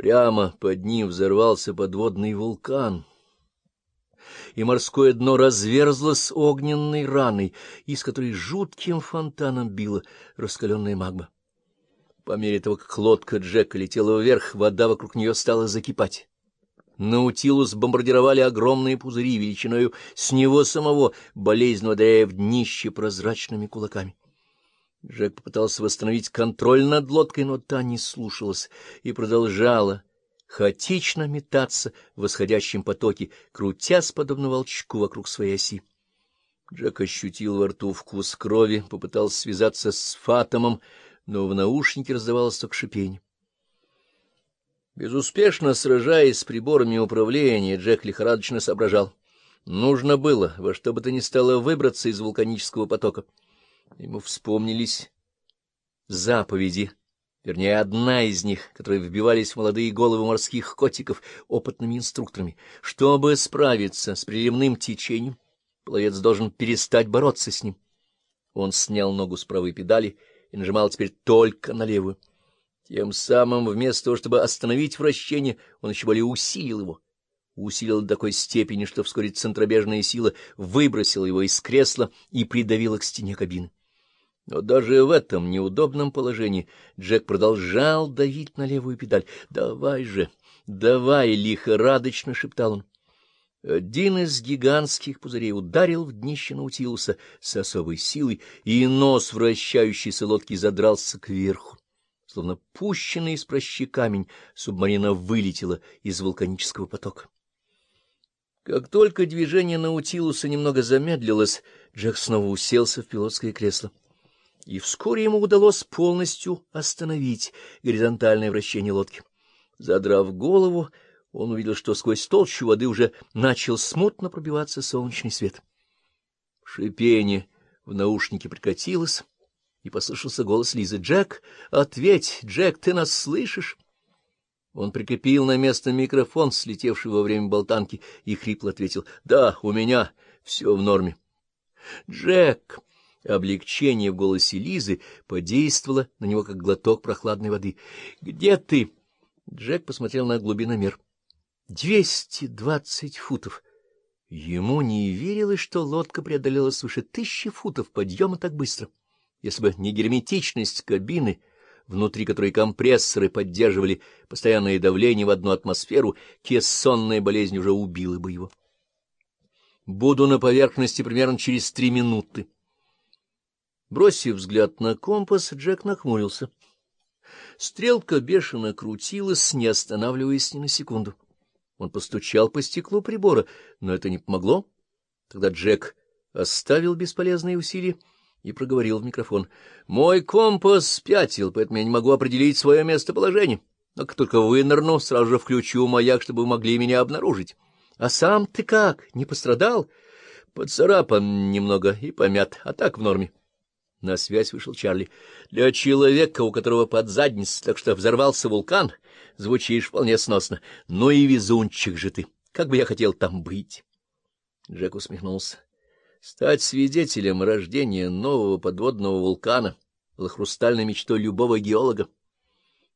Прямо под ним взорвался подводный вулкан, и морское дно разверзлось огненной раной, из которой жутким фонтаном била раскаленная магма. По мере того, как лодка Джека летела вверх, вода вокруг нее стала закипать. Наутилус бомбардировали огромные пузыри величиною с него самого, болезненно ударяя в днище прозрачными кулаками. Джек попытался восстановить контроль над лодкой, но та не слушалась и продолжала хаотично метаться в восходящем потоке, крутясь подобно волчку вокруг своей оси. Джек ощутил во рту вкус крови, попытался связаться с Фатомом, но в наушнике раздавалось только шипение. Безуспешно сражаясь с приборами управления, Джек лихорадочно соображал. Нужно было во что бы то ни стало выбраться из вулканического потока. Ему вспомнились заповеди, вернее, одна из них, которые вбивались в молодые головы морских котиков опытными инструкторами. Чтобы справиться с приливным течением, пловец должен перестать бороться с ним. Он снял ногу с правой педали и нажимал теперь только на левую. Тем самым, вместо того, чтобы остановить вращение, он еще более усилил его. Усилил до такой степени, что вскоре центробежная сила выбросила его из кресла и придавила к стене кабины. Но даже в этом неудобном положении Джек продолжал давить на левую педаль. «Давай же, давай!» — лихорадочно шептал он. Один из гигантских пузырей ударил в днище Наутилуса с особой силой, и нос вращающейся лодки задрался кверху. Словно пущенный из прощи камень, субмарина вылетела из вулканического потока. Как только движение Наутилуса немного замедлилось, Джек снова уселся в пилотское кресло и вскоре ему удалось полностью остановить горизонтальное вращение лодки. Задрав голову, он увидел, что сквозь толщу воды уже начал смутно пробиваться солнечный свет. Шипение в наушнике прекратилось, и послышался голос Лизы. — Джек, ответь! Джек, ты нас слышишь? Он прикрепил на место микрофон, слетевший во время болтанки, и хрипло ответил. — Да, у меня все в норме. — Джек! Облегчение в голосе Лизы подействовало на него, как глоток прохладной воды. — Где ты? Джек посмотрел на глубиномер. — Двести двадцать футов. Ему не верилось, что лодка преодолела свыше тысячи футов подъема так быстро. Если бы не герметичность кабины, внутри которой компрессоры поддерживали постоянное давление в одну атмосферу, кессонная болезнь уже убила бы его. — Буду на поверхности примерно через три минуты. Бросив взгляд на компас, Джек нахмурился. Стрелка бешено крутилась, не останавливаясь ни на секунду. Он постучал по стеклу прибора, но это не помогло. Тогда Джек оставил бесполезные усилия и проговорил в микрофон. — Мой компас спятил, поэтому я не могу определить свое местоположение. Но как только вынырну, сразу же включу маяк, чтобы вы могли меня обнаружить. — А сам ты как? Не пострадал? — Поцарапан немного и помят, а так в норме. — на связь вышел Чарли. — Для человека, у которого под задницей так что взорвался вулкан, звучишь вполне сносно. Ну и везунчик же ты! Как бы я хотел там быть! Джек усмехнулся. Стать свидетелем рождения нового подводного вулкана было хрустальной мечтой любого геолога.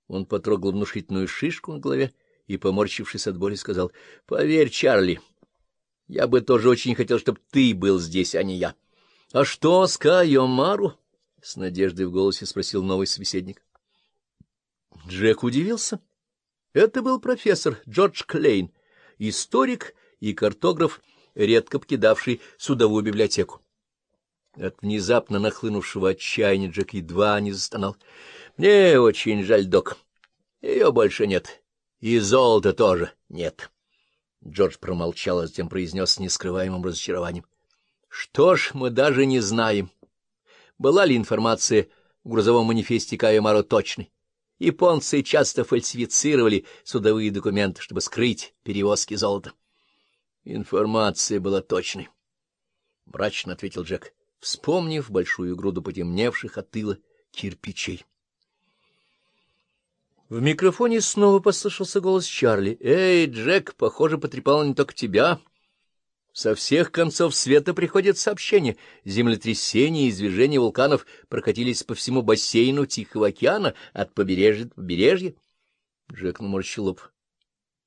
Он потрогал внушительную шишку на голове и, поморщившись от боли, сказал, — Поверь, Чарли, я бы тоже очень хотел, чтобы ты был здесь, а не я. —— А что с Кайомару? — с надеждой в голосе спросил новый собеседник. Джек удивился. Это был профессор Джордж Клейн, историк и картограф, редко покидавший судовую библиотеку. От внезапно нахлынувшего отчаяния Джек едва не застонал. — Мне очень жаль, док. Ее больше нет. И золота тоже нет. Джордж промолчал, а затем произнес с нескрываемым разочарованием. Что ж, мы даже не знаем, была ли информация в грузовом манифесте Кайомаро точной. Японцы часто фальсифицировали судовые документы, чтобы скрыть перевозки золота. Информация была точной. Мрачно ответил Джек, вспомнив большую груду потемневших от тыла кирпичей. В микрофоне снова послышался голос Чарли. — Эй, Джек, похоже, потрепал не только тебя. — со всех концов света приходят сообщения. Землетрясения и извержения вулканов прокатились по всему бассейну Тихого океана от побережья до побережья. Джек наморщил лоб.